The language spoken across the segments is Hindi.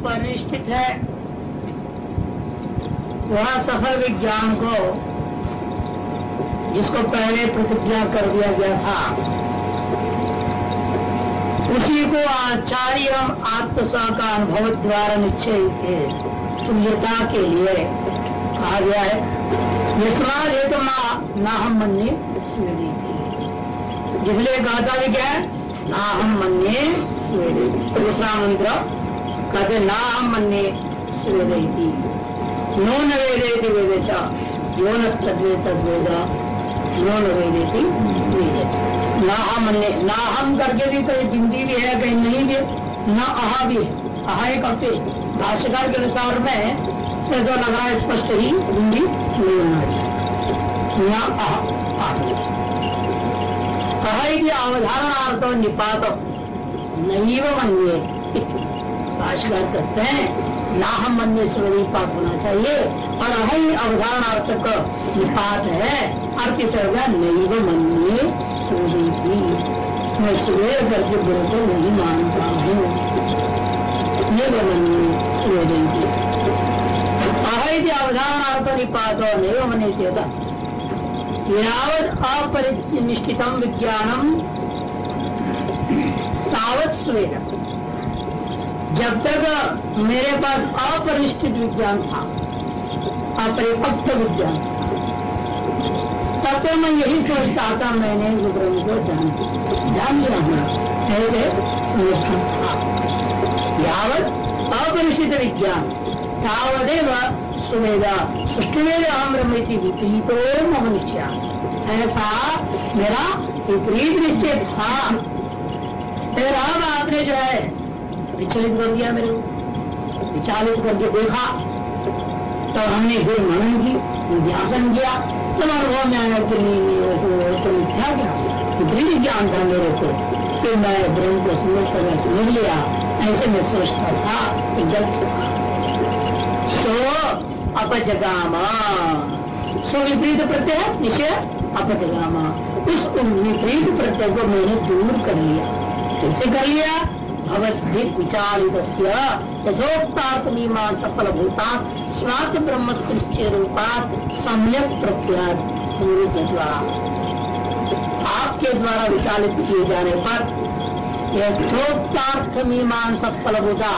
अपरिष्ठित है। वह सफल विज्ञान को, जिसको पहले प्रतिज्ञा कर दिया गया था। उसी को आचार्य आत्मस्वा का अनुभव द्वारा निश्चय तुल्यता के लिए कहा गया है। यशमाद एक ना हम मन मन्य जिसलिए गाता था क्या? ना हम मन मन्य दूसरा मंत्र कहते ना हम मन्य स्वेदी नो न वेदे वेद यो न तद्वे तद्वेद। नो न वेदे। ना हम ना हम करके भी कहीं बिंदी भी है, कहीं नहीं भी। न अहा भी अहा एक करते भाष्यकार के अनुसार में से जो लग रहा है स्पष्ट ही बिंदी नहीं होना चाहिए। न अहा कहा कि अवधारणार्थ निपात। नहीं वो मन्य। भाष्यकार कहते हैं, ना हम मन्य स्वरूपात होना चाहिए। और अहि अवधारणार्थक निपात है अर्थ इस नहीं वो मन्य सूर्य मैं सुबह करके गुरु को नहीं मानता हूँ। ये वो मन्य सूर्य की अहि अवधारणार्थ निपात और नहीं मन्य चेता यावत अपरिनिष्ठितम विज्ञानम तावत स्वेद जब तक मेरे पास अपरिष्ठित विज्ञान था, अपरिपक्व विज्ञान तब तक मैं यही सोचता था, मैंने ब्रह्म को जान जान लिया हूँ ऐसे था। यावत अपरिष्ठित विज्ञान, तावदेव सुवेदा सृष्टिवेद अहम ब्रह्म विपरीतो ऐसा मेरा विपरीत निश्चय था। फिर अब आपने जो है विचलित कर दिया मेरे को विचालित करके देखा तो हमने फिर मनन की व्यासन किया। तब अनुभव में आया कि तो क्या विपरीत ज्ञान था मेरे को कि मैं ब्रह्म को समझ कर समझ लिया। ऐसे मैं सोचता था गलत तो अपजगामा। सो विपरीत प्रत्यय निश्चय? अपजगामा। उस विपरीत प्रत्यय को मैंने दूर कर लिया। कैसे कर लिया? भगवद्भित विचारित यथोक्तार्थ मीमांस सफल भूता स्वात ब्रह्म निश्चय रूपात सम्यक द्वारा आपके द्वारा विचालित किए जाने पर यथोक्तार्थ मीमांस सफल भूता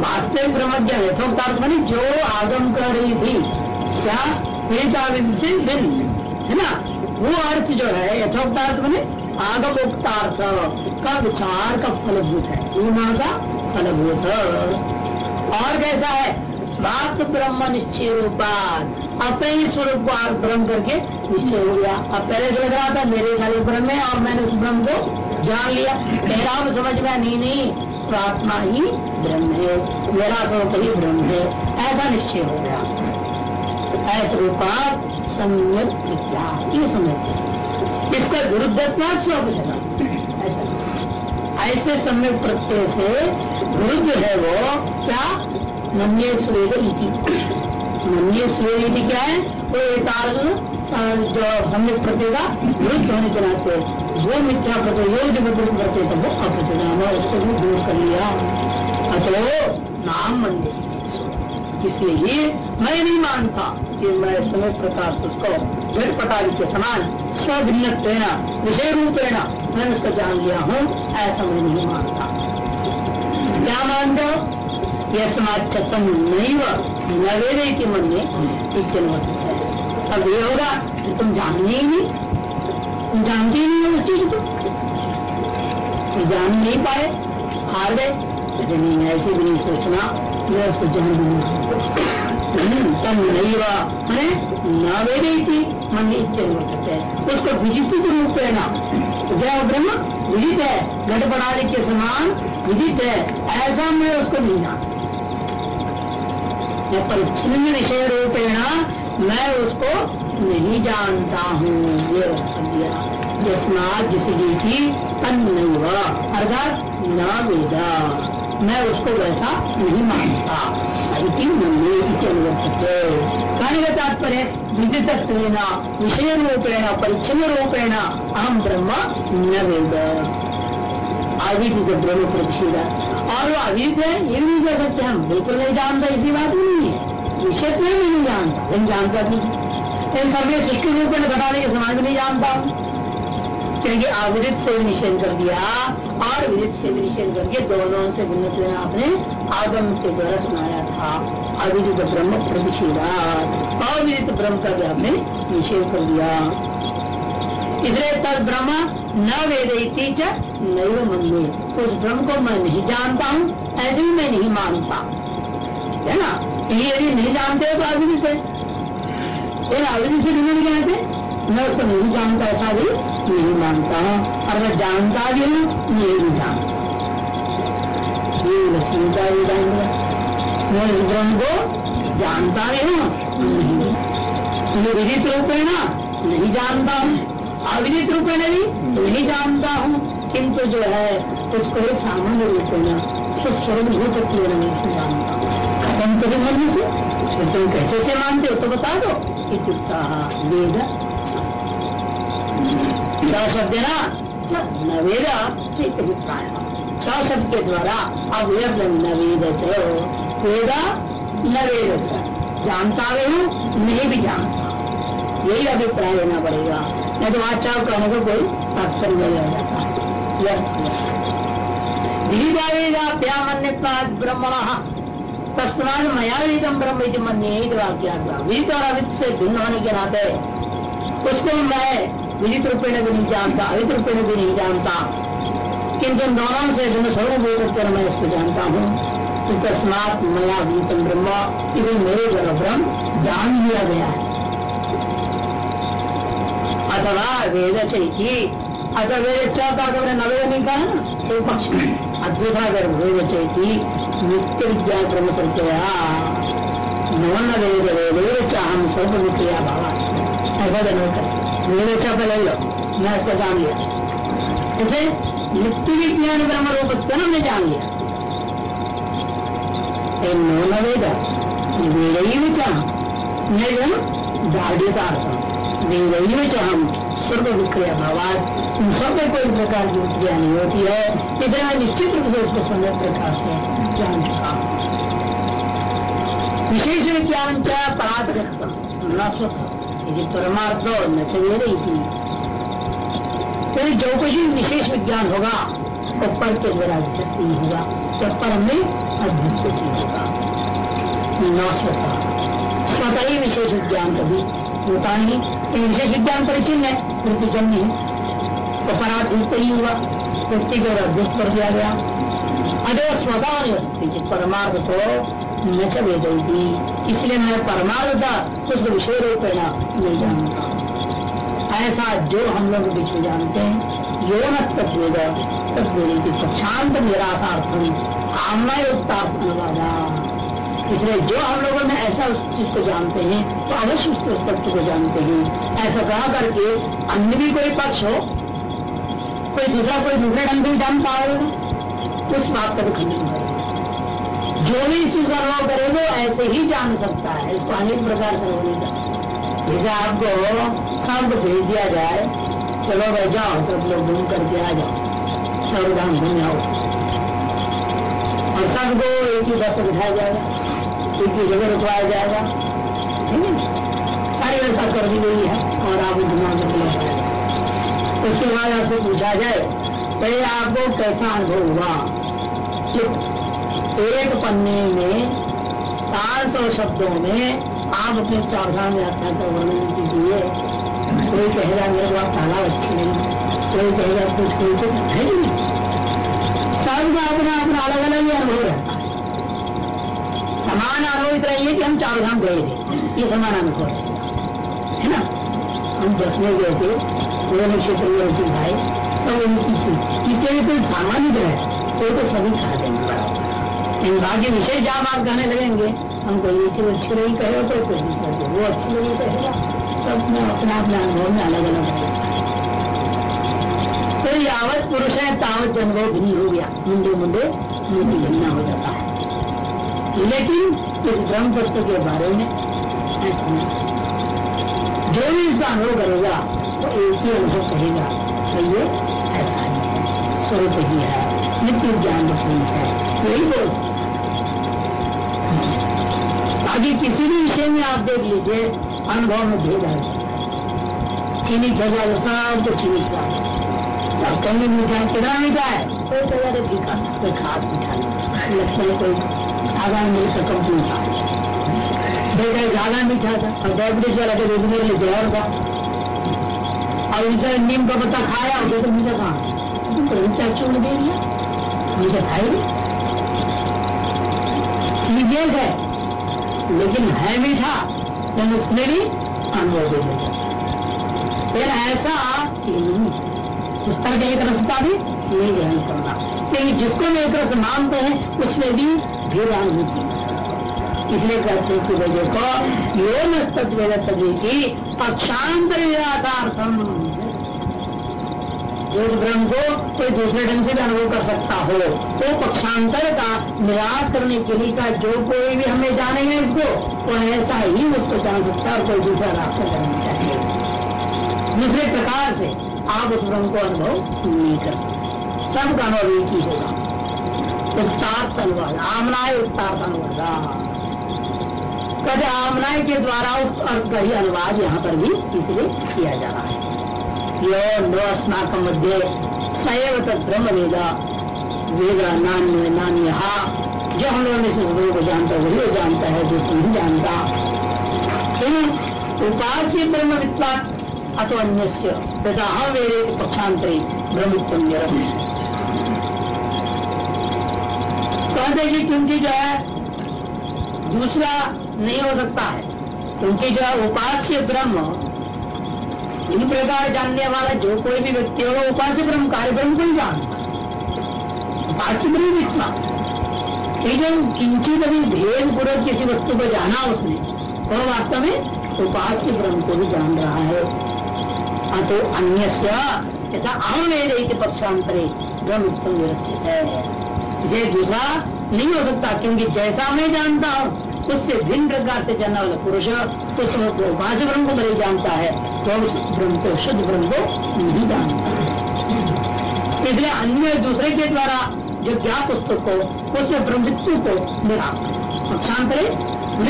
वास्तविक ब्रह्म ज्ञान यथोक्तार्थ बनी जो आगम कर रही थी, क्या से भिन्न है ना? वो अर्थ जो है यथोक्तार्थ बने आगमोक्तार्थ का विचार का फलभूत है। ईमा का फलभूत। और कैसा है? स्वार्थ ब्रह्म निश्चय रूपात। अपने ही स्वरूप को आग ब्रह्म करके निश्चय हो गया। अब पहले लग रहा था, मेरे खाली ब्रह्म है और मैंने उस ब्रह्म को जान लिया। मेरा समझ में नहीं नहीं, स्वात्मा ही ब्रह्म है। मेरा स्वरूप ही ब्रह्म है। ऐसा निश्चय हो गया। ऐसा रूपात सम्यक विद्या। ये समझते हैं इसका विरुद्धत्वा स्वकुशला ऐसा। ऐसे समय प्रत्यय से विरुद्ध है वो क्या? नन्य स्वेद नन्य स्वेद क्या है? वो एक जो सम्यक प्रत्यय का विरुद्ध होने के नाते जो मिथ्या प्रत्यय जो जो विपरीत प्रत्यय था, वो अपचना उसको भी दूर कर लिया। अतो नाम मंदिर इसलिए मैं नहीं मानता कि मैं समय प्रकाश उसको घट पटारी के समान स्वभिन्न विषय रूप प्रेरणा मैंने उसको जान लिया हूँ, ऐसा मैं नहीं मानता। क्या मान दो यह समाज चतम नहीं न वेदे के मन में अब ये होगा कि तुम जानने ही नहीं। तुम जानते ही नहीं हो उस चीज़ को। जान नहीं पाए, हार गए। नहीं ऐसे भी नहीं सोचना, मैं उसको जान दूँगा तम नहीं हुआ न मन इच्छे उसको विजित रूप है ना। जय ब्रह्म विदित है। घट बनाने के समान विदित है। ऐसा मैं उसको नहीं जानता। परिच्छिन्न विषय रूपेण मैं उसको नहीं जानता हूँ। ये दिया। जिसनाथ जिस रीति तन नहीं अर्थात न वेदा मैं उसको वैसा नहीं मानता। कहने का तात्पर्य, विदित विषय रूपेण परिच्छन रूपेण अहम ब्रह्म न वेद। अविदित ब्रह्म प्रतिशीला और वो अविदित है, ये भी कह सकते हम। बिल्कुल नहीं जानता इसी बात नहीं है। विषय में नहीं जानता लेकिन जानता नहीं इन सब सृष्टि रूप में घटाने के समाज में नहीं जानता क्योंकि अविदित से भी निषेध कर दिया और विदित से भी निषेध करके दोनों से भिन्न आपने आगम के द्वारा सुनाया था। अविदित ब्रह्म प्रतिशीला अविदित ब्रह्म का भी आपने निषेध कर दिया। इसलिए तद ब्रह्म न वेदती च नैव मंदिर उस ब्रह्म को मैं नहीं जानता हूँ, ऐसे ही मैं नहीं मानता। है ना? ये यदि नहीं जानते हो तो अविदित है। अविदित से भिन्न कहते मैं उसको नहीं जानता ऐसा भी नहीं मानता हूँ और मैं जानता भी हूँ। ये भी जानता ये लक्ष्मी का भी जान मैं ब्रह्म को जानता भी हूँ नहीं विदित रूप है ना नहीं जानता हूँ अविदित रूप में भी नहीं जानता हूँ किंतु जो है उसको एक सामान्य रूप में स्वस्वरूप भूत की नहीं जानता खत्म तो मन से तुम कैसे से मानते हो तो बता दो वेद छ शब्द ना न वेद अभिप्राय छ शब्द के द्वारा अवयव न वेद वेदा न वेद जानता भी हूँ नहीं भी जानता यही अभिप्राय लेना पड़ेगा नहीं तो वहाँ चाव कहने को कोई तात्पर्य नहीं रह जाता। है ब्रह्मण। तस्माद मयाविदम ब्रह्म मन वाक्या विदित और अवित से भिन्न होने के नाते। उसको मैं विदित रूपेण भी नहीं जानता अवित रूपेण भी नहीं जानता। किंतु दोनों से भिन्न स्वरूप होकर मैं इसको जानता हूँ। तो तस्मात मया विदितम ब्रह्म, इधर मेरे जगह ब्रह्म जान लिया गया है। अथवा वेद चाहिए अगर वेद चाहता तो नवेद नहीं कहा ना तो पक्ष अद्भुत अगर वेद चाहिए नित्य विज्ञान क्रम संख्या नवन वेद वेद हम स्वरूप विक्रिया भावा। ऐसा नहीं कर। चाह पहले लो मैं जान लिया नित्य विज्ञान ब्रह्म रूप ने जान लिया चाह जो हम स्वर्ग विक्रिया भावाद उन सब में कोई प्रकार की उत्क्रिया नहीं होती है इतना निश्चित रूप से उसको समय प्रकार से जान चुका विशेष विज्ञान क्या पराध न यदि परमार्थ न रही थी। तो जो कुछ भी विशेष विज्ञान होगा वो पर के द्वारा अध्यस्त नहीं होगा। तो पर में अध्यस्त नहीं होगा। न स्वतः स्वतः ही विशेष विज्ञान कभी होता नहीं। विशेष विज्ञान परिचिन है। वृत्ति जन्य है तो पराध ही हुआ। वृत्ति को अध्यस्त कर दिया गया। अरे स्वतः नहीं परमार्थ तो न चेदी इसलिए मैं परमार्थ था उसको विषय रूप ना नहीं जानता। ऐसा जो हम लोग में जानते हैं, यो न तत्वेद की प्रशांत निराशार्थम कामना युक्ता इसलिए जो हम लोगों में ऐसा उस चीज़ को जानते हैं तो अवश्य उस तत्व को जानते हैं। ऐसा कहा करके अन्य भी कोई पक्ष हो, कोई दूसरा कोई दूसरे ढंग से जान पाएगा उस बात का भी खंडन करेगा जो भी इस चीज़ का अनुभव करेगा ऐसे ही जान सकता है। इसको अनेक प्रकार से होने का जैसे आपको सब भेज दिया जाए, चलो भाई जाओ, सब लोग घूम करके आ जाओ। सर्वधाम घूम जाओ। और सबको एक ही बस बिठाया जाएगा उनकी जगह रुकवाया जाएगा। है? सारी व्यवस्था कर दी गई है, और आप दिमाग में जाएगा उसके बाद आपसे पूछा जाए पहले आपको कैसा अनुभव हुआ? एक पन्ने में पाँच सौ शब्दों में आप अपने चारधाम यात्रा का वर्णन कीजिए। कोई कहेगा, मेरे को तालाब अच्छी नहीं कोई कहेगा, कुछ कोई कुछ है नहीं। सबका अपना अपना अलग अलग ही अनुभव रहता है। समान इतना ये कि हम चारों धाम गए थे। ये समान अनुभव है। ना? हम दस में गए थे। पूरे क्षेत्र में रोटी खाए तो उनकी कोई कोई सामान्य जो है। वो तो सभी खा देंगे बाकी विषय जहाँ आप कहने लगेंगे, हमको ये चीज़ अच्छी रही, कहे तो कुछ नहीं करते, वो अच्छी लगी कहेगा सब में अपने अपने अनुभव में अलग अलग है। तो यावत पुरुष है, तावत अनुभव भी नहीं हो गया। मुंडे मुंडे मुंडी भिन्ना हो जाता है। लेकिन इस ब्रह्म तत्व के बारे में नहीं जो भी इसका अनुभव करेगा तो एक ही अनुभव कहेगा तो ये ऐसा नहीं स्वरूप ही है। नित्य ज्ञान रूप है। यही बोल आगे किसी भी विषय में आप देख लीजिए, अनुभव में भेद है। चीनी भेजा सब तो चीनी अब कहीं मीठा कितना मीठा है कोई जगह फीका कोई खास मीठा नहीं है कोई सादा मिलकर कम मीठा देखा ज़्यादा मीठा था। और डायबिटीज़ वाला तो मेरे लिए जहर था और इधर नीम का पत्ता खाया उधर तो मीठा कहा? तो मीठा क्यों दे दिया। मीठा खाएगी चीज़ें है लेकिन है मीठा लेकिन उसमें भी अनुभव देता फिर ऐसा उस तरह का एक रसता भी नहीं ग्रहण करना। लेकिन जिसको हम एक रस मानते हैं, उसमें भी भेदानुभूति इसलिए कहते हैं कि वजह को योग तत्व की पक्षांतर व्यासार्थम योग ब्रह्म को कोई दूसरे ढंग से भी अनुभव कर सकता हो। तो पक्षांतर का निराश करने के लिए का जो कोई भी हमें जानेंगे इसको वो ऐसा ही उसको जान सकता है कोई दूसरा रास्ता जानना चाहिए। दूसरे प्रकार से आप उस ब्रह्म को अनुभव नहीं कर सकते। सबका अनुभव एक ही होगा। उत्तार्थ अनुवाद आमनाय उत्तार्थ अनुवाद कद आमनाय के द्वारा उस अर्थ का ही अनुवाद यहाँ पर भी इसलिए किया जा रहा है। अस्माक मध्य सैव तक ब्रह्म वेदा वेद नान्य नान्य जो हम लोगों ने इस को जानता है वही जानता है जो नहीं जानता उपास्य ब्रह्म विद्वान अतो अन्य तथा हम वेरे पक्षांतरी ब्रह्मित्व कहते कि क्योंकि जो है, दूसरा नहीं हो सकता है। क्योंकि जो है, उपास्य ब्रह्म इन प्रकार जानने वाला जो कोई भी व्यक्ति होगा उपास्य ब्रह्म, कार्य ब्रह्म को ही जानता उपास्य किंचित अभी भेद पूर्वक किसी वस्तु को जाना उसने वह वास्तव में उपास्य ब्रह्म को भी जान रहा है। अतो अन्य यथा अहम वेद पक्षांतरे ब्रह्म उत्तम व्यवस्थित है। इसे दूसरा नहीं हो सकता, क्योंकि जैसा मैं जानता हूँ उससे भिन्न प्रकार से जानने वाला पुरुष उस भाष्य ब्रह्म को नहीं जानता है तो उस ब्रह्म को, शुद्ध ब्रह्म को नहीं जानता। इसलिए अन्य दूसरे के द्वारा जो ज्ञा पुस्तक को उसमें ब्रह्मत्व को मिला पक्षांतरे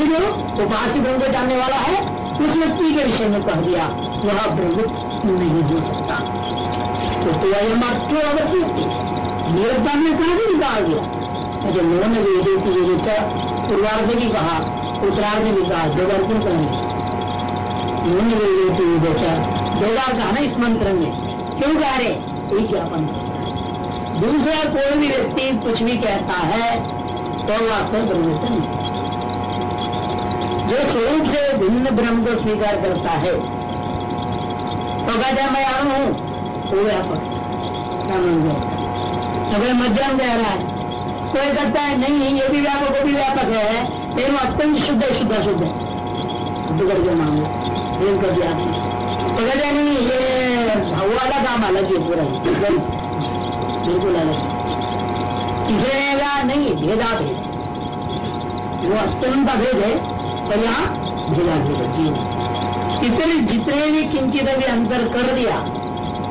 जो उपास्य ब्रह्म को जानने वाला है उस व्यक्ति के विषय में कह दिया, वह ब्रह्म नहीं हो सकता। तो तो क्यों अवश्य निरता में कहा भी निकाल दिया। अच्छा लोगों ने की जो पूर्वार्ध भी कहा उत्तरार्ध भी कहा, दो बार क्यों कहेंगे लोगों ने की विदेचा दो बार कहा ना इस मंत्र में। क्यों कह रहे? एक ज्ञापन दूसरा कोई भी व्यक्ति कुछ भी कहता है तो वास्तव ब्रह्मचन जो स्वरूप से भिन्न ब्रह्म को स्वीकार करता है तो कहते मैं अणु हूँ। वो व्यापक क्या मान गए अगर मध्यम कह रहा है कोई कहता है, नहीं, ये भी व्यापक, वो भी व्यापक है। लेकिन अत्यंत शुद्ध है, शुद्ध शुद्ध है। शुद्ध करके मांगो प्रेम कर दिया तो कहते नहीं, ये वाला काम अलग है पूरा बिल्कुल। अलग तीसरे नहीं भेदा भेद वो अत्यंत भेद है, पर यहाँ भेदा भेद है। इतने जितने भी किंचित अभी अंतर कर दिया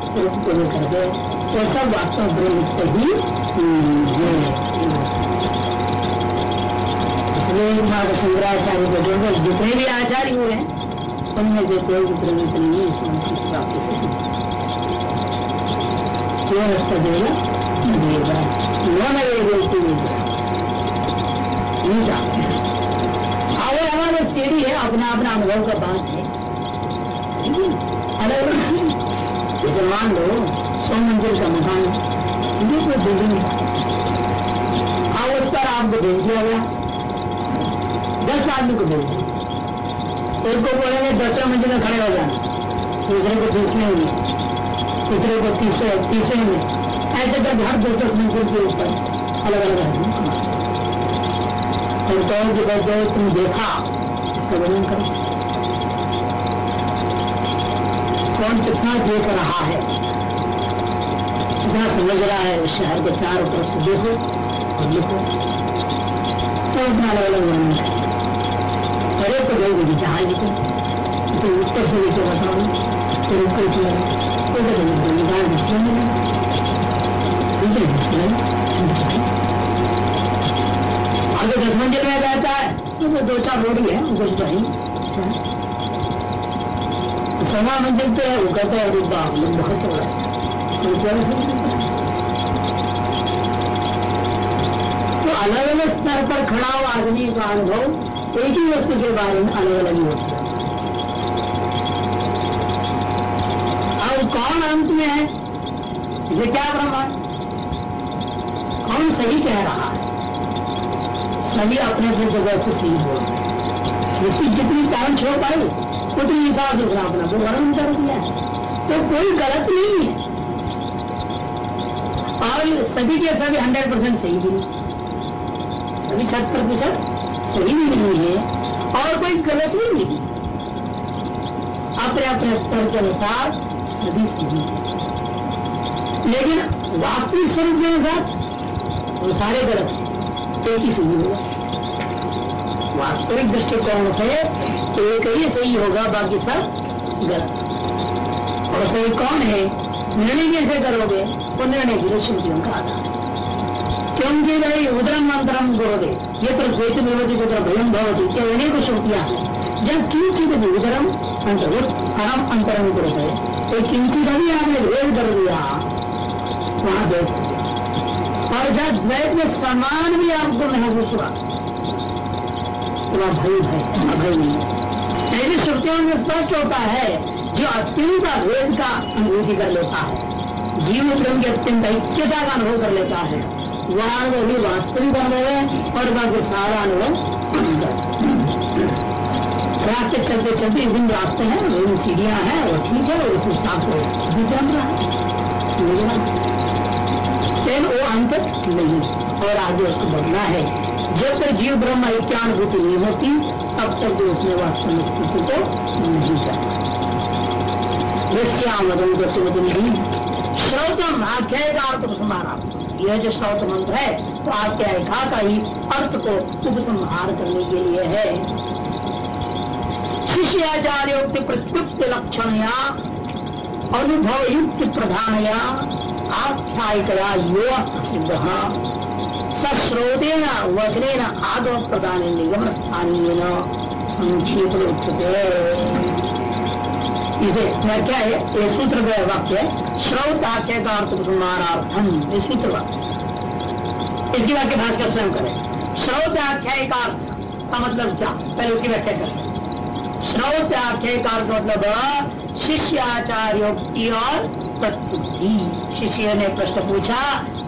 स्वरूप को लेकर के वो सब वास्तव ब्रह्म ही। शंकराचार्य को जो जितने भी आचार्य हुए हैं, उनमें से कोई भी प्रवृत्त नहीं है, इसमें प्राप्ति से क्यों रास्ता देगा हाँ अपना अपना अनुभव का बात है। अलग जैसे मान लो, सौ मंजिल का मकान कोई बिल्डिंग हाँ आपको भेज दिया गया। दस आदमी को भेज एक को बोलेंगे दसवें मंजिल में खड़े हो जाना। दूसरे को बीसवें में। तीसरे को तीसरे तीसरे में। ऐसे कर हर दस दस मंजिल के ऊपर अलग अलग आदमी और तो तुम देखा इसका वर्णन करो। कौन कितना देख रहा है, कितना समझ रहा है शहर के चारों तरफ़ से देखो। तो उत्तर से अगर दस मंजिल में रहता है तो दो चार रोड है कुछ तो सवा मंजिल पे है वो कहता है। बहुत चौड़ा अलग अलग स्तर पर खड़ा हो आदमी का अनुभव एक ही वस्तु के बारे में अलग अलग होता। है और कौन अंत में है? ये क्या है कौन सही कह रहा है? सभी अपने अपने जगह से सही रहे इसकी जितनी कारण छोड़ पाई, उतनी हिसाब से अपना तो वर्णन कर दिया तो कोई गलत नहीं है। और सभी के सभी हंड्रेड परसेंट सही भी नहीं। सभी शत प्रतिशत सही भी नहीं है और कोई गलत भी नहीं अपने अपने स्तर के अनुसार सभी सही लेकिन वास्तविक स्वरूप के अनुसार वो सारे गलत एक ही सही होगा। वास्तविक दृष्टिकोण से एक ही सही होगा, बाकी सब गलत और सही कौन है? निर्णय कैसे करोगे? वो निर्णय की श्रुतियों का आधार क्योंकि भाई उदरम अंतरम गोदे ये तो द्वैत विरोधी को भयम भवती क्या अनेक श्रुतियाँ हैं। जब किंचित भी उदरम अंतर अहम अंतरम गुरुते तो किंचित अभी आपने भेद कर दिया। वहाँ देख और जब द्वैत में समान भी आपको महसूस हुआ तो वह भय भय नहीं। ऐसी श्रुतियों में स्पष्ट होता है, जो अत्यंत भेद का अनुभूति कर लेता है। जीव क्रम के अत्यंत ऐक्यता का अनुभव कर लेता है। वहाँ भी वास्तविक अनुभव है और बाकी सारा अनुभव रास्ते चलते चलते विभिन्न रास्ते हैं विभिन्न सीढ़ियाँ हैं, वो ठीक है, वो उस हिसाब से भी चल रहा है वो अंत नहीं और आगे उसको बढ़ना है। जब तक जीव ब्रह्म ऐक्यानुभूति नहीं होती, तब तक जो उसने वास्तविक स्थिति को नहीं। सकता यश्यामदम को श्रोतम आख्याय का अर्थ समारा यह जो श्रोत मंत्र है तो आख्यायिका का ही अर्थ को उपसंहार करने के लिए है। शिष्याचार्योक्ति प्रत्युक्त लक्षण या अनुभव युक्त प्रधान या आख्यायिकया यो सिद्ध सश्रोतेन, वचनेन आगम प्रदान निगम स्थानीय संक्षेप इसे क्या है? ये सूत्र वाक्य श्रौत आख्य का अर्थ ये सूत्र वाक्य इसकी वाक्य भाषा स्वयं करें। श्रौत आख्याय का अर्थ का मतलब क्या? पहले उसकी व्याख्या करें। श्रौत आख्याय का अर्थ मतलब शिष्य आचार्योक्ति और प्रत्युक्ति। शिष्य ने प्रश्न पूछा,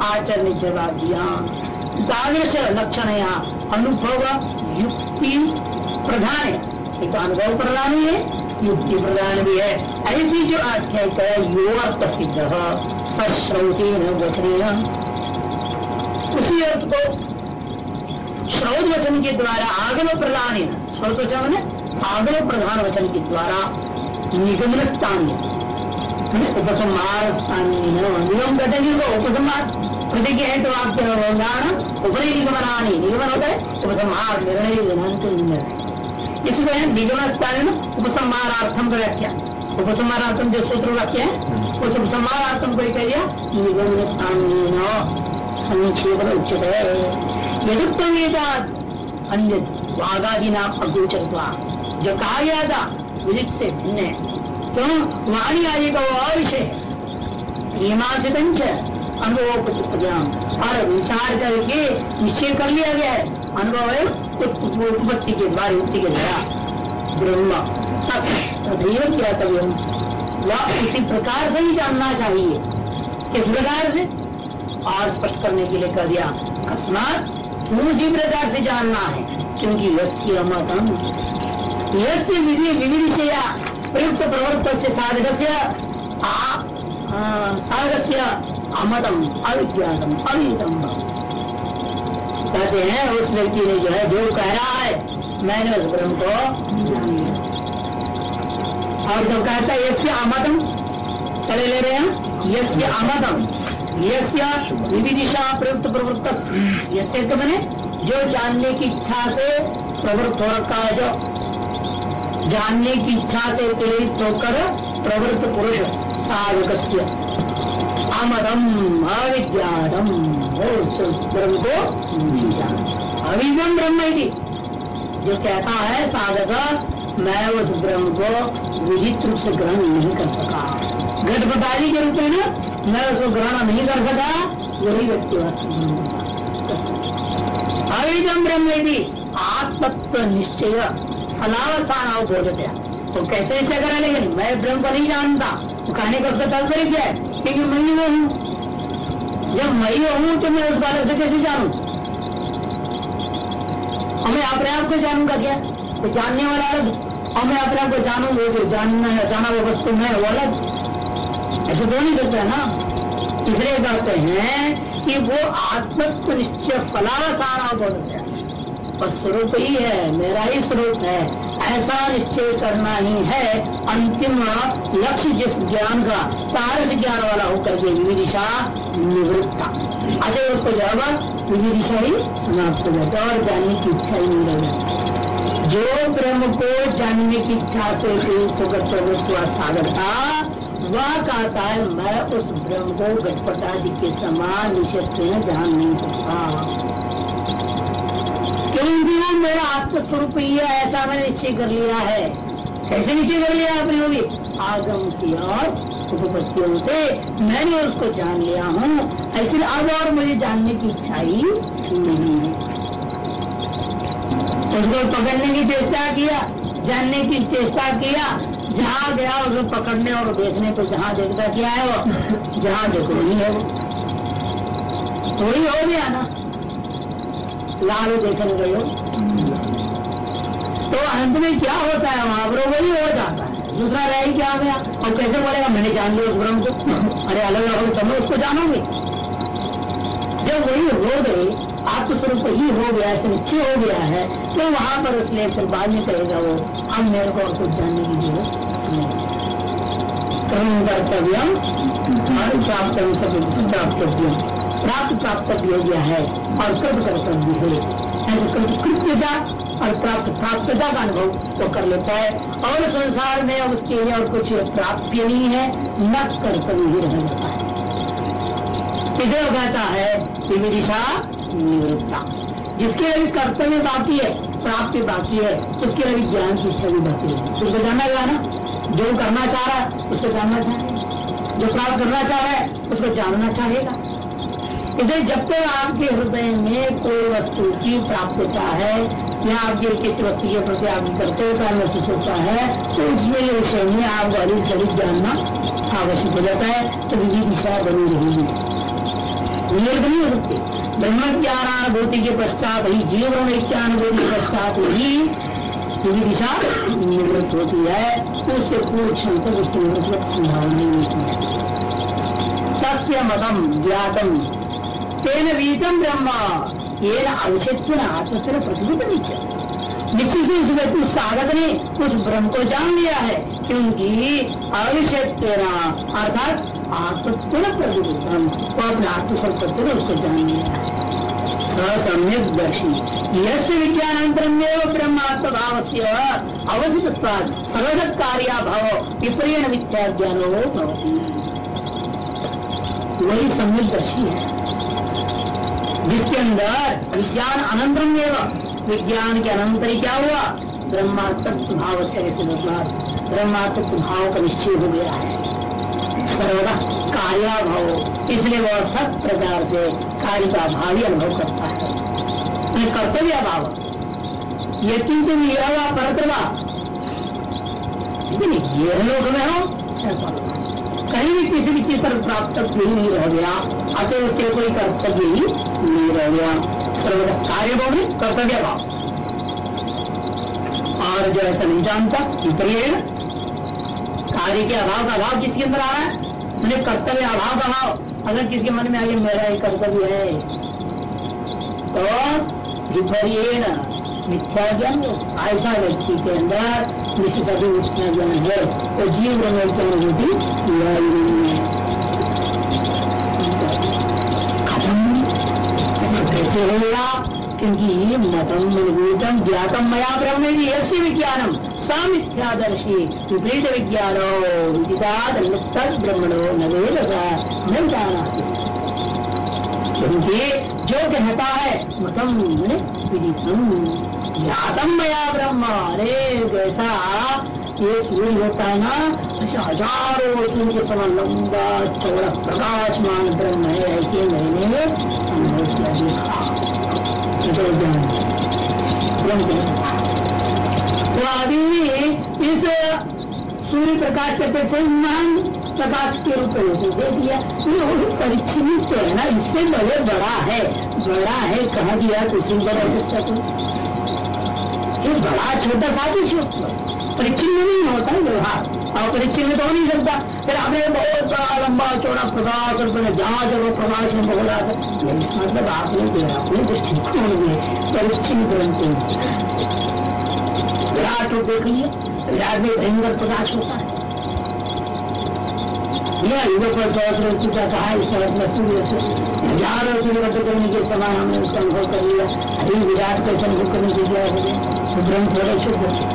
आचार्य ने जवाब दिया, दादृश लक्षण या अनुभव युक्ति प्रधान है। एक तो अनुभव प्रधान है युक्ति प्रदान भी है। ऐसी जो आख्याय का यो अर्थ सिद्ध सश्रौती वचन उसी अर्थ को श्रौत वचन के द्वारा आगम प्रदान श्रौत वचन मैंने आगम प्रधान वचन के द्वारा निगमन स्थानीय उपसंहार स्थानीय निगम कहते हैं उपसंहार। प्रतिज्ञा है तो आपके होगा उपरी निगमनानी। निगमन होता है, उपसंहार, निर्णय निर्णय इसको है निगम स्थान उपसंहारार्थम का व्याख्या। उपसंहारार्थम जो सूत्र वाक्य है उस उपसंहारार्थम को कह दिया निगम स्थान संक्षेप उचित है यदुत्तम अन्य वागादि नाम अगोचर जो कहा गया था विदित से भिन्न है क्यों? वाणी आदि का वो अविषय अनुभव और विचार करके निश्चय कर लिया गया है। अनुभव है उत्पत्ति के द्वारा, युक्ति के द्वारा। ब्रह्म। तथैव वह उसी प्रकार से ही जानना चाहिए। किस प्रकार से? और स्पष्ट करने के लिए कर दिया। अकस्मात क्यों उसी प्रकार से जानना है, क्योंकि यस्य मतम यस्य विधि विविधया प्रयुक्त प्रवृत्त से साधक साधक अमतम, अविज्ञातम अवितम कहते हैं, उस व्यक्ति ने जो है जो कह रहा है। मैंने उस ब्रह्म को और जो कहता है यश्य आमदम चले ले रहे हैं? यश्य आमदम यश्य विविदिशा प्रवृत्त प्रवृत्त यश्य तो मैंने जो जानने की इच्छा से प्रवृत्त हो रखा है, जो जानने की इच्छा से प्रेरित होकर प्रवृत्त पुरुष साधक अमरम अविज्ञानम उस ब्रह्म को नहीं जानता अविज्ञम ब्रह्म जो कहता है, साधक, मैं उस ब्रह्म को विहित रूप से ग्रहण नहीं कर सका। घटपटारी के रूप में ना, मैं उसको ग्रहण नहीं कर सका, वही व्यक्ति अविजम ब्रह्म भी आत्मत्व निश्चय फलावस्थान अवबोधत तो कैसे निश्चय करा लेकिन मैं ब्रह्म को नहीं जानता। तो कहने का उसका तात्पर्य क्या है? क्योंकि मैं ही वो हूँ। जब मैं ही हूँ तो मैं उस बालक से कैसे जानू? और मैं अपने आप को जानूँगा क्या? तो जानने वाला अलग। और मैं अपने आप को जानू, वो जो जानना है, जाना वो वस्तु में वो अलग। ऐसे तो नहीं सकता ना? इसलिए कहते हैं कि वो आत्मत्व निश्चय फलावसारा बोल गया स्वरूप ही है, मेरा ही स्वरूप है। ऐसा निश्चय करना ही। है अंतिम लक्ष्य जिस ज्ञान का तारस ज्ञान वाला होकर के विविदिशा निवृत्ता। अतः उसको जब विविदिशा ही समाप्त हो जाता और जानने की इच्छा ही नहीं रह जो ब्रह्म को जानने की इच्छा से साधक था, वह कहता है, मैं उस ब्रह्म को गटपटादि के समान निषेध जान नहीं सकता। क्योंकि वो मेरा आत्मस्वरूप ही है, ऐसा मैंने निश्चय कर लिया है। कैसे निश्चय कर लिया आपने होगी आगम की और उपपत्तियों से मैंने उसको जान लिया हूँ। ऐसे अब और मुझे जानने की इच्छा ही नहीं है। उसको पकड़ने की चेष्टा किया, जानने की चेष्टा किया, जहाँ गया उसको पकड़ने और देखने को जहाँ देखता क्या है वो, जहाँ देखो नहीं है वो। वही हो गया ना। लाल देखने गए हो। तो अंत में क्या होता है? वहाँ पर वही हो जाता है। दूसरा रह ही क्या गया? और कैसे बोलेगा? मैंने जान लिया उस ब्रह्म को। अरे अलग अलग मैं उसको जानोगे? जब वही हो गए आत्मस्वरूप ही हो गया ऐसे निश्चय हो गया है तो वहाँ पर उसने फिर बाद में कहेगा वो हम मेरे को और कुछ जानने की ज़रूरत कर्म कर्तव्यम प्राप्त प्राप्तव्यम प्राप्त प्राप्त हो गया है और कृत कर्तव्य है। कृत्यता और प्राप्त प्राप्तता का अनुभव वो कर लेता है और संसार में उसके लिए और कुछ प्राप्य नहीं है, न कर्तव्य ही रह जाता है। इसे कहता है विदिशा निवृत्ता। जिसके लिए कर्तव्य बाकी है, प्राप्ति बाकी है, उसके लिए ज्ञान की इच्छा भी बाकी है। उसको जानना ना? जो करना चाह रहा है, उसको जानना चाहेगा। जो प्राप्त करना चाह रहा है, उसको जानना चाहेगा। इसलिए जब तक आपके हृदय में कोई वस्तु की प्राप्तता है, या आपके किसी वस्तु के प्रति आपकी कर्तव्यता महसूस होता है तो उसमें विषय में आपको अधिक से अधिक जानना आवश्यक हो जाता है तो विधि दिशा बनी रहेगी। निर्भ नहीं हो सकती ब्रह्म ज्ञानानुभूति के पश्चात ही, जीवन नित्यानुभूति के पश्चात ही विधि दिशा निवृत्त होती है तो उससे पूर्व क्षण तक उसकी संभावना नहीं होती। है सत्य मतम ज्ञातम। तेन वीतम ब्रह्म। ये अवशिष्ट आत्मस्तर प्रतिबित निश्चित ही उस व्यक्ति साधक ने उस ब्रह्म को जान लिया है, क्योंकि अविषित अर्थात आत्मत्व प्रतिबिधम वो अपने आत्मस्वरूप उसको जान लिया है। सम्यक दर्शी। यश विज्ञानांतरम ब्रह्मात्म भाव से अवधित सर्वजत कार्याभाव विपरीण विद्या ज्ञानो वही सम्यक दर्शी है। जिसके अंदर विज्ञान अनंतरम विज्ञान के अनंतर ही क्या हुआ ब्रह्मात्म भाव से ब्रह्मात्म भाव का निश्चय हो गया है सर्वदा कार्याभाव इसलिए वह सब प्रकार से कार्य का भाव ही अनुभव करता है कर्तव्य भाव ये किंतु हुआ परतवा ये लोग में हो कहीं भी किसी भी चीज़ पर प्राप्त नहीं रह गया, अतः उसके कोई कर्तव्य ही नहीं रह गया। सर्वदा कार्य भाव में कर्तव्य भाव और जो ऐसा नहीं जानता, विपरीत। कार्य के अभाव का अभाव जिसके अंदर आ रहा है? मैंने कर्तव्य अभाव का भाव अगर किसके मन में आगे मेरा ही कर्तव्य है। तो विपरीत। मिथ्या ज्ञान ऐसा व्यक्ति के अंदर निश्चित मिथ्या ज्ञान है। तो जीव रंग की अनुभूति कैसे होगा क्योंकि मतम निर्भूतम, ज्ञातम मया ब्रह्म भी ऐसे विज्ञानम सा मिथ्यादर्शी विपरीत विज्ञानो तद ब्रह्मणो, न न जाना क्योंकि जो कहता है, मतम विदितम। ज्ञातम मया ब्रह्म। अरे जैसा ये सूर्य होता है ना, ऐसे हज़ारों सूर्य के समान लंबा चौड़ा प्रकाशमान ब्रह्म है, ऐसे मैंने अनुभव किया तो अभी इस सूर्य प्रकाश के अपेक्षा महान प्रकाश के रूप में दे दिया। परिचित है ना, इससे बड़े बड़ा है। बड़ा है, कहा दिया किसी बड़ा ये बड़ा छोटा सा भी परिचिन नहीं होता है व्यवहार और परिचिन में तो हो नहीं सकता। फिर आपने बहुत बड़ा लंबा चौड़ा प्रकाश और जहाँ जब प्रकाश में बोला। था मतलब आपने जो अपने दृष्टिकोण में परिचिन ग्रंथ विराट रूप देख लिया विराट में भयंकर प्रकाश होता है। यह पर सौ है हज़ारों के समान हमने उसका अनुभव कर लिया। अभी विराट को अनुभव करने के लिए तो ग्रंथ थोड़ा शुद्ध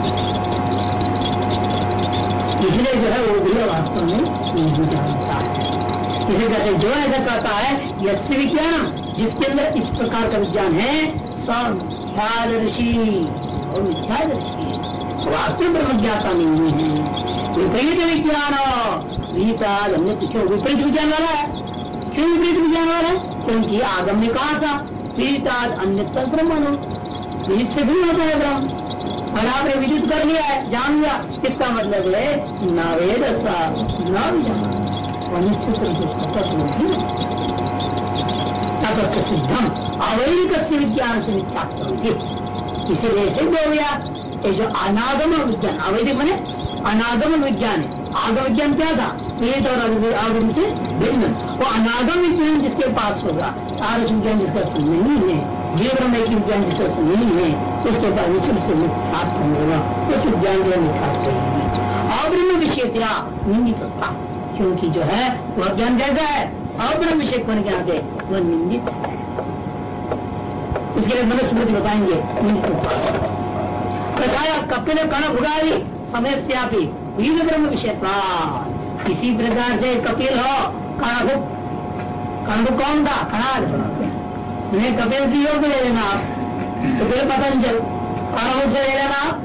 इसलिए जो है वो भी वास्तव में नहीं जानता है। इसे कहते जो ऐसा कहता है यश विज्ञान जिसके अंदर इस प्रकार का विज्ञान है स्व ऋषि। और मिथ्या ऋषि? वास्तव ब्रह्म ज्ञाता नहीं है। विपरीत विज्ञान। विहिताद अन्य क्यों विपरीत विज्ञान वाला है। क्यों विपरीत विज्ञान वाला है? क्योंकि आगम ने कहा था विहिताद अन्य ब्रह्म विहित से भी होता है ब्रह्म और आपने विदित कर लिया है, जान लिया। इसका मतलब है न वेद न निश्चित सिद्धम, अवैधिक से विज्ञान से मिथ्यात्म इसीलिए सिद्ध हो गया, ये जो अनागम विज्ञान, अवैधिक मैंने अनागम विज्ञान है। आगम विज्ञान क्या था? वेद और आगम से भिन्न। वो अनागम विज्ञान जिसके पास होगा आरस विज्ञान जिसका नहीं है। जीवन में विज्ञान जिसका नहीं है। उसके बाद विश्व से मिथ्यात्म होगा उस विज्ञान को रहेगी अब्रह्म विषय क्या? निंदित होता क्योंकि जो है, वह ज्ञान कैसा है। अब्रह्म विषय होने के नाते वह निंदित है। उसके लिए मनुस्मृति बताएँगे, निंदित होता कथाया कपिल कण भुगारी समय से आप वीर ब्रह्म विषय इसी प्रकार से कपिल हो कणभुक कणभुक कौन था? कणाद उन्हें कपिल की योग ले लेना। आप तो फिर पतंजल। अनुभव से ले लेना आप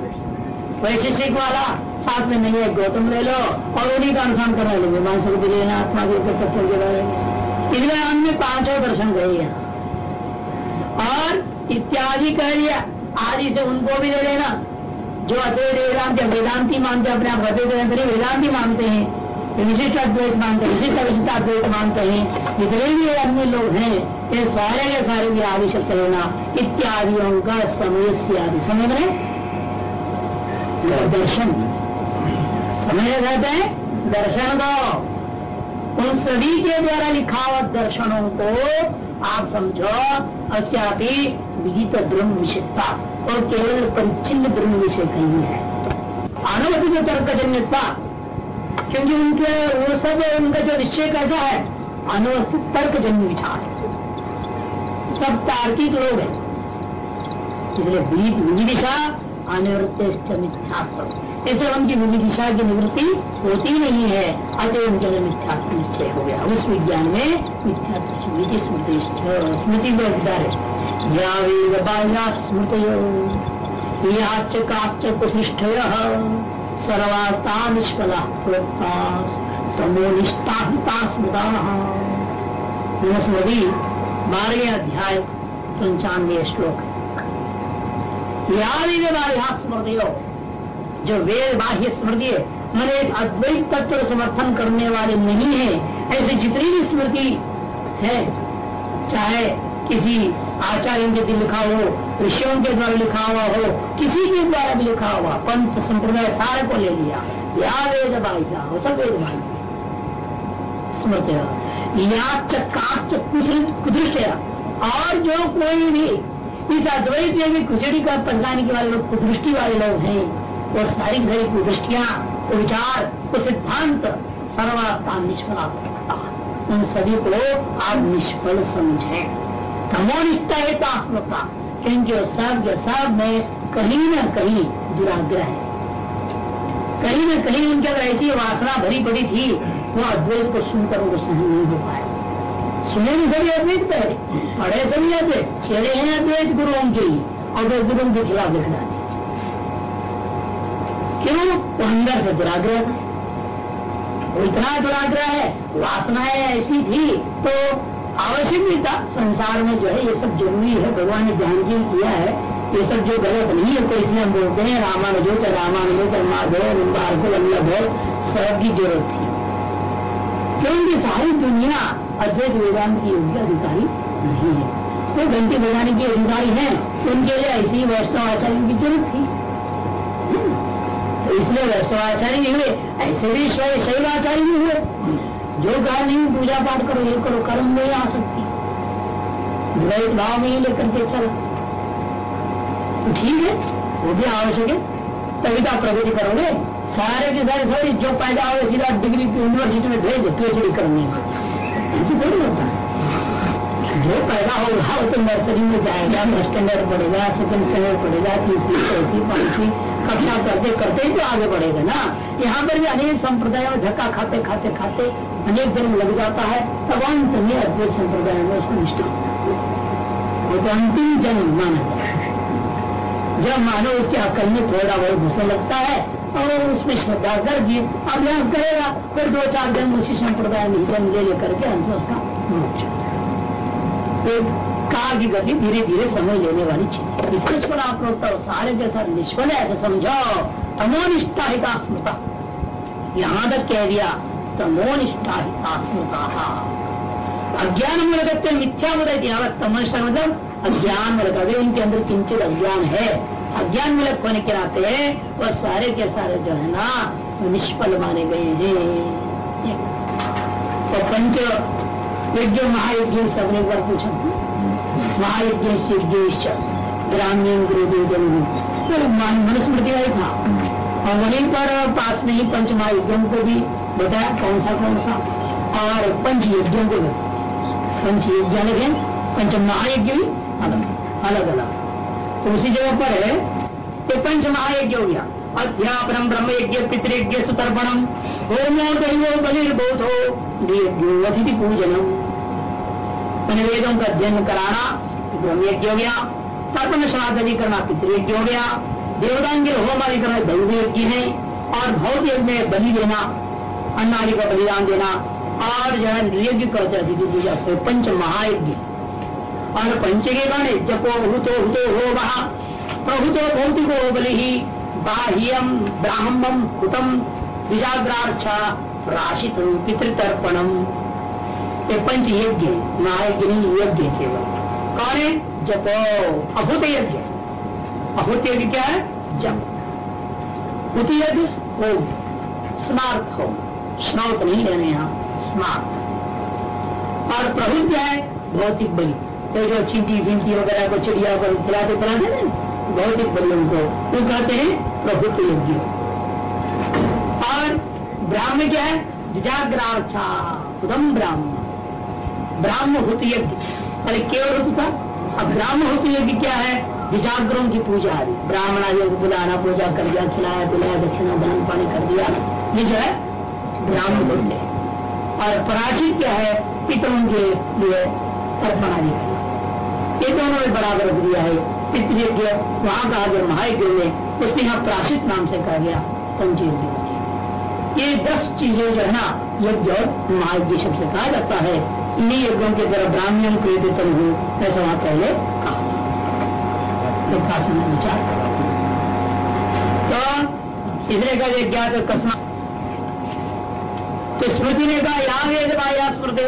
वैशिष्टिक वाला, साथ में नहीं है गौतम ले लो, और उन्हीं का अनुसरण करने लगे। मानस भी लेना, आत्मा के ऊपर तत्व के बारे में इसलिए हमने पाँचों दर्शन गए यहाँ और इत्यादि कह लिया। आदि से उनको भी ले लेना। जो अद्वैत वेदांत वेदांति मानते अपने आप अद्वैत वेदांति मानते हैं। विशिष्ट अद्वैत मानते हैं विशिष्ट विशिष्टाद्वैत मानते हैं जितने भी अन्य लोग हैं ये सारे के सारे भी शब्द लेना इत्यादियों का समय आदि समय में दर्शन। समय कहते हैं दर्शन को उन सभी के द्वारा लिखा हुआ दर्शनों को आप समझो, अस्यापि विहित ब्रह्म विषयता और केवल परिचिन्न ब्रह्म विषय कहीं है। अनवधिक तर्कजन्यता क्योंकि उनके, वो सब उनका जो निश्चय करता है, अनवस्थित तर्क जन्य विचार सब तार्किक लोग हैं। इसलिए विधि दिशा अनिवृत्त मिथ्यात्म। ऐसे उनकी विधि दिशा की निवृत्ति होती नहीं है, अतः उनके अंदर मिथ्यात्म निश्चय हो गया। उस विज्ञान में मिथ्यात्म स्मृति स्मृति स्मृति में बाह्या स्मृत काश्च कुशिष्ठ सर्वास्ता निष्फला तमोनिष्ठा स्मृता स्मृति बारहवें अध्याय पंचानवे श्लोक या स्मृति हो जो वेद बाह्य स्मृति है मैंने एक अद्वैत तत्व समर्थन करने वाले नहीं है, ऐसी जितनी भी स्मृति है, चाहे किसी आचार्य के दिन लिखा हो, ऋषियों के द्वारा लिखा हुआ हो, किसी के द्वारा भी लिखा हुआ, पंथ संप्रदाय सारे को ले लिया। या वेद बाह्या हो सब वेद बाह्य स्मृत काश्च कुदृष्ट और जो कोई भी इस अद्वैत में भी का पहचाने के वाले लोग, कुदृष्टि वाले लोग हैं, वो सारी घड़ी कुदृष्टियाँ विचार को सिद्धांत सर्वास्थान निष्फला उन सभी को आप निष्फल समझें। तमोनिष्ठा है तास्मता क्योंकि सब जो सब में कहीं न कहीं दुराग्रह है। कहीं न कहीं उनके अंदर ऐसी वासना भरी पड़ी थी, वो अद्वैत को सुनकर उनको सहन नहीं हो पाया सुने नहीं सभी अद्वैत पहले पढ़े सभी अद्वैत चले हैं अद्वैत गुरुओं के लिए और वे गुरुओं के खिलाफ दिखला क्यों? अंदर से दुराग्रह वो इतना दुराग्रह है, वासनाएँ ऐसी थी तो आवश्यक भी था संसार में जो है, ये सब ज़रूरी है, भगवान ने ध्यान जी किया है? ये सब जो गलत नहीं है तो इसलिए हम बोलते हैं, रामानुजो च रामानुजो माधव निम्बार्को वल्लभ सबकी ज़रूरत थी। क्योंकि सारी दुनिया अद्वैत वेदांत की योग्य अधिकारी नहीं है। तो घंटी बजाने की अधिकारी है उनके लिए ऐसी वैष्णव आचार्य की ज़रूरत थी। तो इसलिए वैष्णवाचार्य नहीं हुए, ऐसे भी शैवाचार्य नहीं हुए। जो कहा नहीं पूजा पाठ करो, ये करो, कर्म नहीं आ सकती। द्वैत भाव में ही लेकर के चलो। तो ठीक है, वो भी आवश्यक है। तभी तो आप प्रगति करोगे। सारे के सारे सॉरी जो पैदा हो सीधा डिग्री यूनिवर्सिटी में भेज पी एच डी करनी ऐसी थोड़ी होता है। जो पैदा होगा वो तो नर्सरी में जाएगा। फ़र्स्ट स्टैंडर्ड पड़ेगा सेकंड स्टैंडर्ड पड़ेगा तीसरी, चौथी, पांचवी। कक्षा करते करते ही तो आगे बढ़ेगा ना। यहाँ पर भी अनेक संप्रदाय में धक्का खाते खाते खाते अनेक जन्म लग जाता है। तब अंत में अद्वैत संप्रदाय में उसको निष्ठा वो तो अंतिम जन्म माना जब मानो उसके अकल में थोड़ा बहुत घुसने लगता है और उसमें श्रद्धा कर दिए अभ्यास करेगा, फिर दो चार जन्म उसी संप्रदाय में जन्म ले लेकर के अंत उसका तो काल की गति धीरे धीरे समय लेने वाली चीज़ है। इसके आप लोग तो सारे साथ निष्फल है समझो। तमोनिष्ठा हिता स्मृता यहाँ तक कह दिया तमोनिष्ठा हिता स्मृता अज्ञान मूलक मिथ्या बोला तमनिष्ठा मतलब अज्ञान मूलक उनके अंदर किंचित अज्ञान है। अज्ञान मूलक होने के नाते वह सारे के सारे जो है ना निष्फल माने गए हैं। तो पंच यज्ञ महायज्ञ सबने बार पूछा महायज्ञ यज्ञ ग्रामीण गुरु मनुस्मृति का था और वहीं पर पास में ही पंच महायज्ञों को भी बताया कौन सा कौन सा और पंच यज्ञों को भी। पंच यज्ञ अलग है पंच महायज्ञ भी अलग अलग अलग। तो उसी जगह पर है तो पंच महायज्ञ हो गया। अध्यापनम ब्रह्म यज्ञ पितृज्ञ सुतर्पणम होमो दैवो बलिर्बोध हो अतिथि पूजनम वेदों का अध्ययन कराना। ब्रह्म यज्ञ हो गया? तर्पण श्राद्ध करना पितृयज्ञ हो गया? देवतांगिर होम आदि करना दैव यज्ञ है, और भौत यज्ञ में बलि देना, अन्नादि का बलिदान देना, और जो है यज्ञ करते अतिथि पूजा पंच महायज्ञ। और पंच के गाने जपो हुतो हुतो हो वहा, प्रभुतो भौतिको बलि ही बाह्यम ब्राह्मम हुतम विजाग्राक्षा राशित पितृतर्पणम ये पंच यज्ञ, महायज्ञ नहीं, यज्ञ केवल। कौन है जपो। अभूत यज्ञ। अभूत यज्ञ क्या है? जप। भूत यज्ञ हो। स्मार्थ हो। स्नौत नहीं लेने यहाँ। स्मार्थ और प्रभु क्या है? भौतिक बलि। तो जो चींटी फिंटी वगैरह को चिड़िया को खिलाते पिलाते ना? भौतिक बलियों को वो कहते हैं प्रभुत्व यज्ञ। और ब्राह्मण क्या है? जाग्राचा उदम ब्राह्मण ब्राह्म भूत यज्ञ। अरे केवल ऋतु था अब ब्राह्मण होते भूत यज्ञ क्या है? विजाग्रों की पूजा आदि ब्राह्मण आदि को बुलाना, पूजा कर दिया खिलाया, पिलाया, दक्षिणा, दान पानी कर दिया। ये जो है, ब्राह्मण भूत है। और पराशित क्या है? पितरों के लिए तर्पण आदि ये दोनों ने बराबर दिया है। पितृयज्ञ वहाँ कहा गया महायज्ञ में उसने यहाँ प्राशित नाम से कहा गया, पंचयज्ञ। ये दस चीज़ें जो है ना, यज्ञ और महायज्ञ शब्द से कहा जाता है। इन्हीं यज्ञों के द्वारा ब्राह्मण प्रेरित हो ऐसा वहाँ पहले कहा। तो विचार तो इसने का यज्ञ तो कस्मा तो स्मृति ने कहा, यहाँ वेद या स्मृति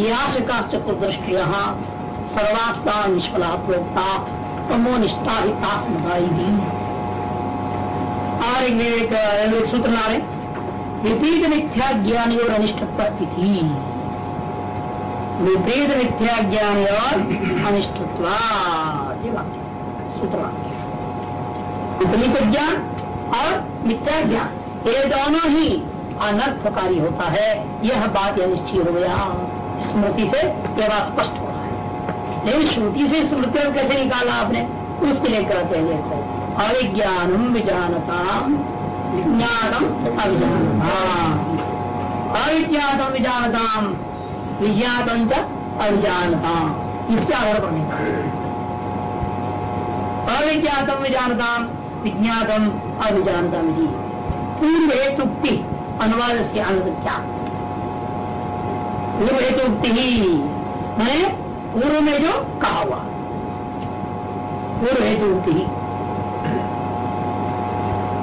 याश का चतुर्दृष्टि सर्वात्मा निष्फला प्रोक्ता तमो निष्ठा ही तास्मदाई भी और एक सूत्र ला रहे विपरीत मिथ्या ज्ञानी और अनिष्ट थी विपरीत मिथ्या ज्ञानी और अनिष्टत्वा सूत्र वाक्य विपरीत ज्ञान और मिथ्या ज्ञान ये दोनों ही अनर्थकारी होता है। यह बात यह निश्चय हो गया। स्मृति से यह बात स्पष्ट हो रहा है। लेकिन श्रुति से स्मृति कैसे निकाला आपने? उसके लिए कहते हैं। अविज्ञानम विजानता विज्ञातम अभिजानता अविज्ञातम विजानताम विज्ञातम च अभिजानता इससे आधार पर अविज्ञातम विजानताम विज्ञातम अभिजानता विधि पूर्व हेतुक्ति अनुवाद से आनंद पूर्व हेतुक्ति ही? मैंने पूर्व में जो कहा हुआ पूर्व हेतुक्ति ही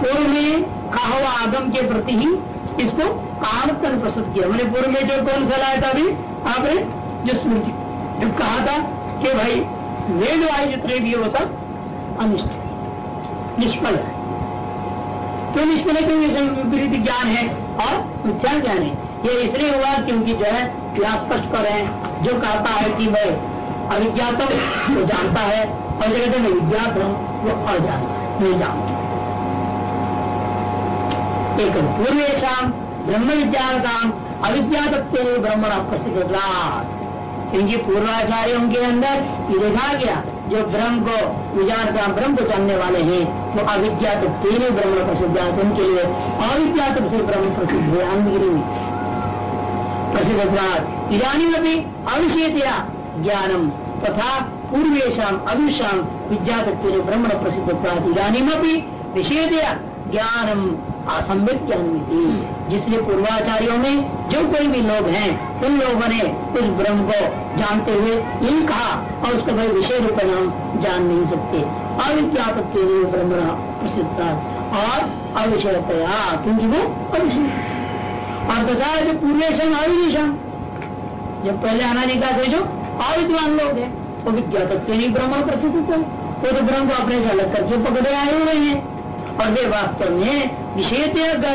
पूर्व में कहा हुआ आगम के प्रति ही इसको कामतन प्रस्तुत किया। मैंने पूर्व में जो कौन सा लाया था अभी? आपने जो स्मृति। जब कहा था कि भाई, वेद वायु जितने भी वो सब अनिष्ट निष्फल है। क्यों निष्फल है? क्योंकि विपरीत ज्ञान है और मिथ्या ज्ञान है। ये इसलिए हुआ क्योंकि जो है क्या स्पष्ट कर रहे हैं। जो कहता है कि भाई अविज्ञातम, वो जानता है, और जो कहते हैं विज्ञात हूँ, वो अजानता है नहीं जानता एक पूर्वेशम ब्रह्म विज्ञानताम अविज्ञात ब्रह्मण प्रसिद्ध क्योंकि पूर्वाचार्यों के अंदर ये देखा गया जो ब्रह्म को विचारता ब्रह्म को जानने वाले हैं, वो अविज्ञात तीन ब्रह्म प्रसिद्ध उनके लिए अविज्ञात से ब्रह्म प्रसिद्ध है में प्रसिद्ध इधानी अभी अविषेतया ज्ञानम तथा पूर्वेशम अभिशाम विज्ञात ब्रह्म प्रसिद्ध इधानी विषेतया ज्ञानम असंबित ज्ञान थी जिसलिए पूर्वाचार्यों में जो कोई भी लोग हैं, उन लोगों ने उस ब्रह्म को जानते हुए यही कहा, और उसका भाई विषय रूप नाम जान नहीं सकते। अविज्ञात के लिए ब्रह्म प्रसिद्ध और अविषयतया, क्योंकि वो अविषय और बता जो पूर्वेशम अविदिशम जो पहले अनादि का थे, जो अविद्वान लोग हैं, वो विज्ञात के लिए ब्रह्म प्रसिद्ध थे। वो तो ब्रह्म को अपने से अलग करके पकड़े आए हुए हैं। और वे वास्तव में विषय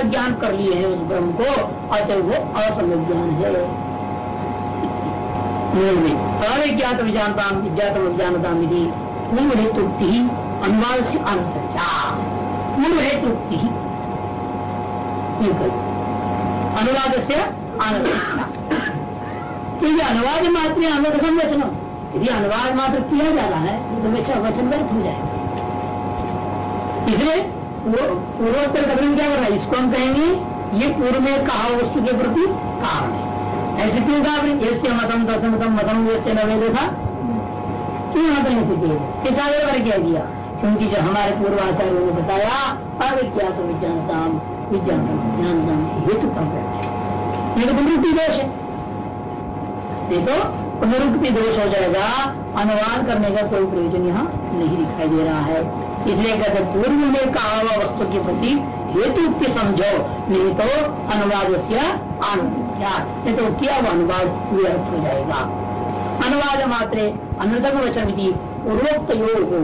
ज्ञान कर लिए हैं उस ब्रह्म को, अतः वो असम्य ज्ञान है अविज्ञात विजानता विज्ञात विज्ञानता विधि पूर्व हेतुक्ति अनुवाद से अंतर्या पूर्व हेतुक्ति अनुवाद से आनंद। अनुवाद मात्र अनुदम वचन यदि अनुवाद मात्र किया जा रहा है तो वचन व्यर्थ हो जाएगा। इसलिए पूर्वोत्तर कथन क्या कर रहा है इसको हम कहेंगे, ये पूर्व में कहा वस्तु के प्रति कारण है। ऐसे क्यों कहा ऐसे मतम दसमतम मतम वैसे नवेद था क्यों मतलब पर ऐसे किस आगे पर क्या किया? क्योंकि जो हमारे पूर्वाचार्यों ने बताया, अविज्ञात विज्ञानता विज्ञान विज्ञानता हेतु कम ये तो है। ये तो पुनरुक्ति दोष हो जाएगा अनुवाद करने का कोई प्रयोजन यहाँ नहीं दिखाई दे रहा है। इसलिए कहते पूर्व में कहा हुआ वस्तु के प्रति हेतु समझो, नहीं तो अनुवाद नहीं तो किया हुआ अनुवाद व्यर्थ हो जाएगा। अनुवाद मात्र अनुदम वचन विधि पूर्वोक्त योग हो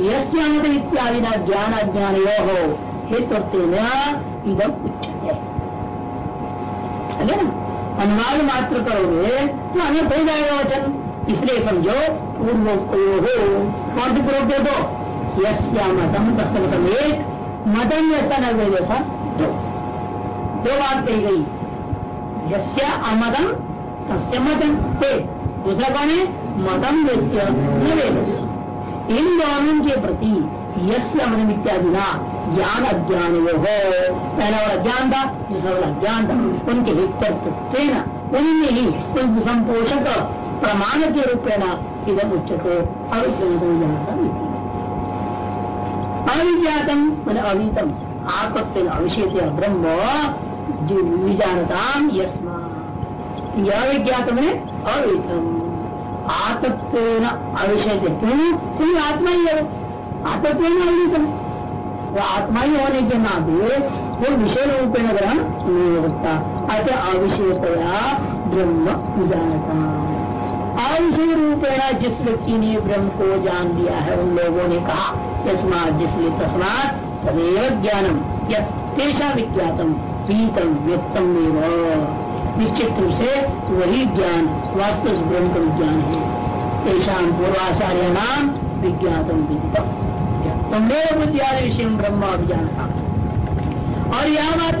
यद इत्यादि न ज्ञान अज्ञान यो हो हेतु इधम है ना अनुवाद मात्र करोगे तो अनर्थ हो जाएगा वचन। इसलिए समझो पूर्वोक्त हो कौन पूर्वोक्त दो। यस्या मतम एक मतम ऐसा न जैसा दो। दो बात कही गई। यस्या अमतम तस्य मतम एक दूसरा कौन है? मतम व्यस्य न इन दोनों के प्रति यस्य मन इत्यादि ना। ज्ञान अज्ञान वो हो पहला वाला ज्ञान था दूसरा वाला ज्ञान था उनके हित उनमें ही उन संपोषक प्रमाण के रूप में ना इधर जाता नहीं अविज्ञातम मैंने अवीतम आत्म अविषेत ब्रह्म जो विजानता अविज्ञात मैंने अवितम। आतत्व अविषय क्यों? आत्मा ही है आतत्व अवितम। वो आत्मा ही होने के नाते वो विषय रूप में ग्रहण नहीं हो सकता अतः अविषयतया ब्रह्म विजानता अविषय रूपेण जिस व्यक्ति ने ब्रह्म को जान दिया है, उन लोगों ने कहा तस्मात जिसलिए तस्मात तदेव ज्ञानम यशा विज्ञातम पीतम व्यक्तम निश्चित रूप से वही ज्ञान, वास्तव ब्रह्म का विज्ञान है। ऐसा पूर्वाचार्य नाम विज्ञातम विदितम मेरे आदि विषय ब्रह्म अभिज्ञान था। और यह बात